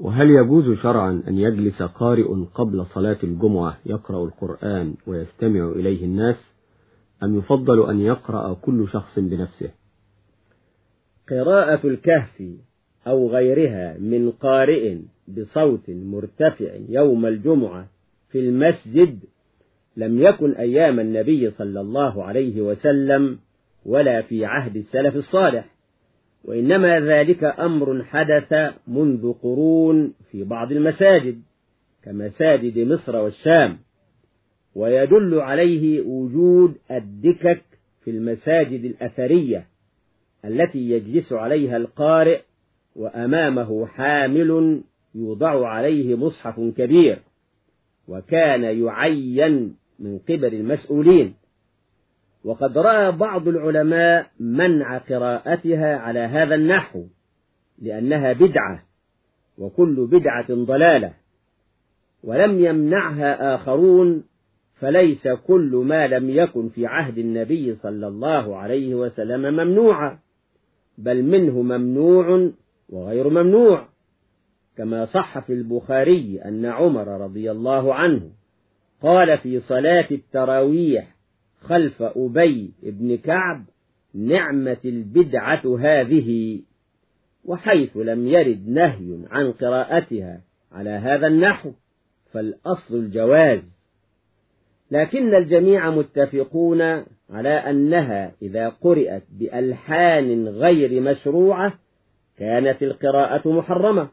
وهل يجوز شرعا أن يجلس قارئ قبل صلاة الجمعة يقرأ القرآن ويستمع إليه الناس أم يفضل أن يقرأ كل شخص بنفسه؟ قراءة الكهف أو غيرها من قارئ بصوت مرتفع يوم الجمعة في المسجد لم يكن أيام النبي صلى الله عليه وسلم ولا في عهد السلف الصالح. وإنما ذلك أمر حدث منذ قرون في بعض المساجد كمساجد مصر والشام. ويدل عليه وجود الدكك في المساجد الأثرية التي يجلس عليها القارئ وأمامه حامل يوضع عليه مصحف كبير وكان يعين من قبل المسؤولين. وقد رأى بعض العلماء منع قراءتها على هذا النحو لأنها بدعة وكل بدعة ضلالة. ولم يمنعها آخرون فليس كل ما لم يكن في عهد النبي صلى الله عليه وسلم ممنوعا بل منه ممنوع وغير ممنوع. كما صح في البخاري أن عمر رضي الله عنه قال في صلاة التراويح خلف أبي بن كعب نعمة البدعة هذه وحيث لم يرد نهي عن قراءتها على هذا النحو فالأصل الجواز. لكن الجميع متفقون على أنها إذا قرأت بألحان غير مشروعة كانت القراءة محرمة.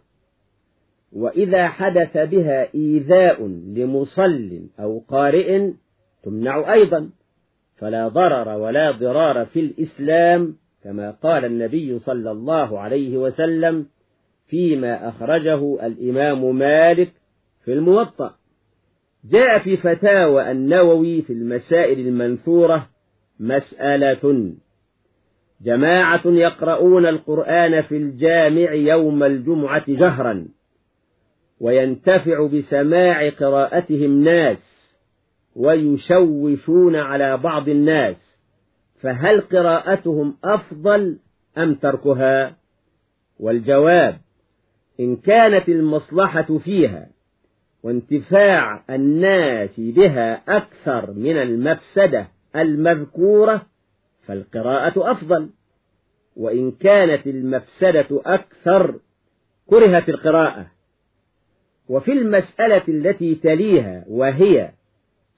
وإذا حدث بها إيذاء لمصل أو قارئ تمنع أيضا. فلا ضرر ولا ضرار في الإسلام كما قال النبي صلى الله عليه وسلم فيما أخرجه الإمام مالك في الموطأ. جاء في فتاوى النووي في المسائل المنثورة مسألة جماعة يقرؤون القرآن في الجامع يوم الجمعة جهرا وينتفع بسماع قراءتهم ناس ويشوشون على بعض الناس فهل قراءتهم أفضل أم تركها؟ والجواب إن كانت المصلحة فيها وانتفاع الناس بها أكثر من المفسدة المذكورة فالقراءة أفضل. وإن كانت المفسدة أكثر كرهت القراءة. وفي المسألة التي تليها وهي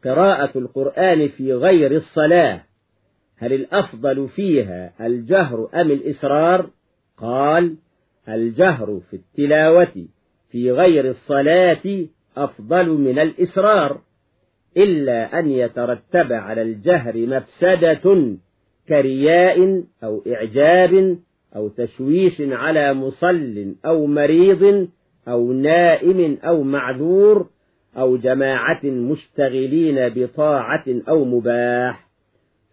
قراءة القرآن في غير الصلاة هل الأفضل فيها الجهر أم الإسرار؟ قال الجهر في التلاوة في غير الصلاة أفضل من الإسرار إلا أن يترتب على الجهر مفسدة كرياء أو إعجاب أو تشويش على مصل أو مريض أو نائم أو معذور أو جماعة مشتغلين بطاعة أو مباح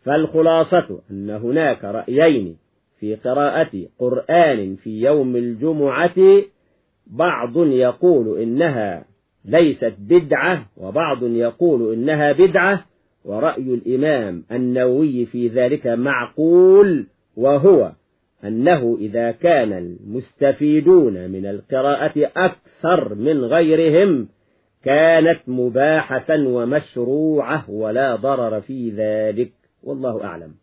فالخلاصة أن هناك رأيين في قراءة قرآن في يوم الجمعة بعض يقول إنها ليست بدعة وبعض يقول إنها بدعة ورأي الإمام النووي في ذلك معقول وهو أنه إذا كان المستفيدون من القراءة أكثر من غيرهم كانت مباحة ومشروعة ولا ضرر في ذلك. والله أعلم.